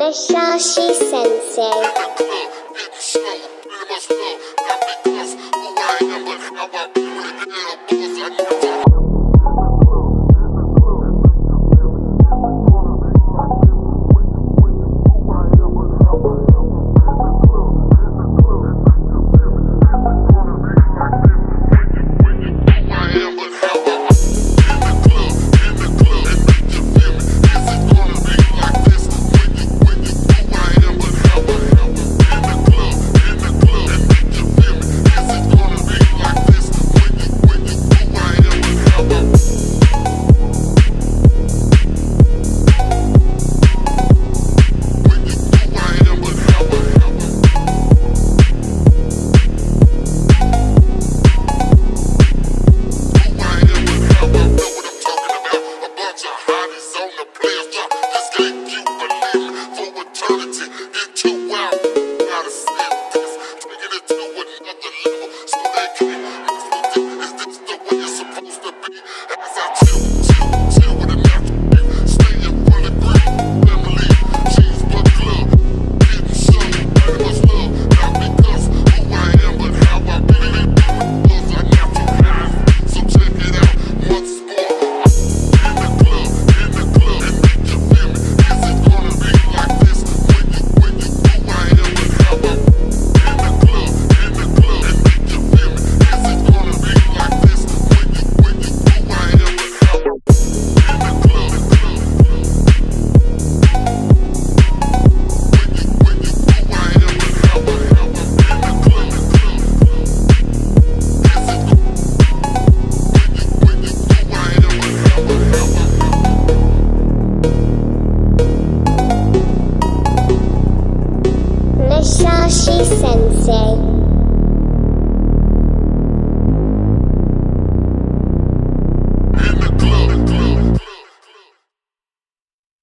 Mishashi Sensei.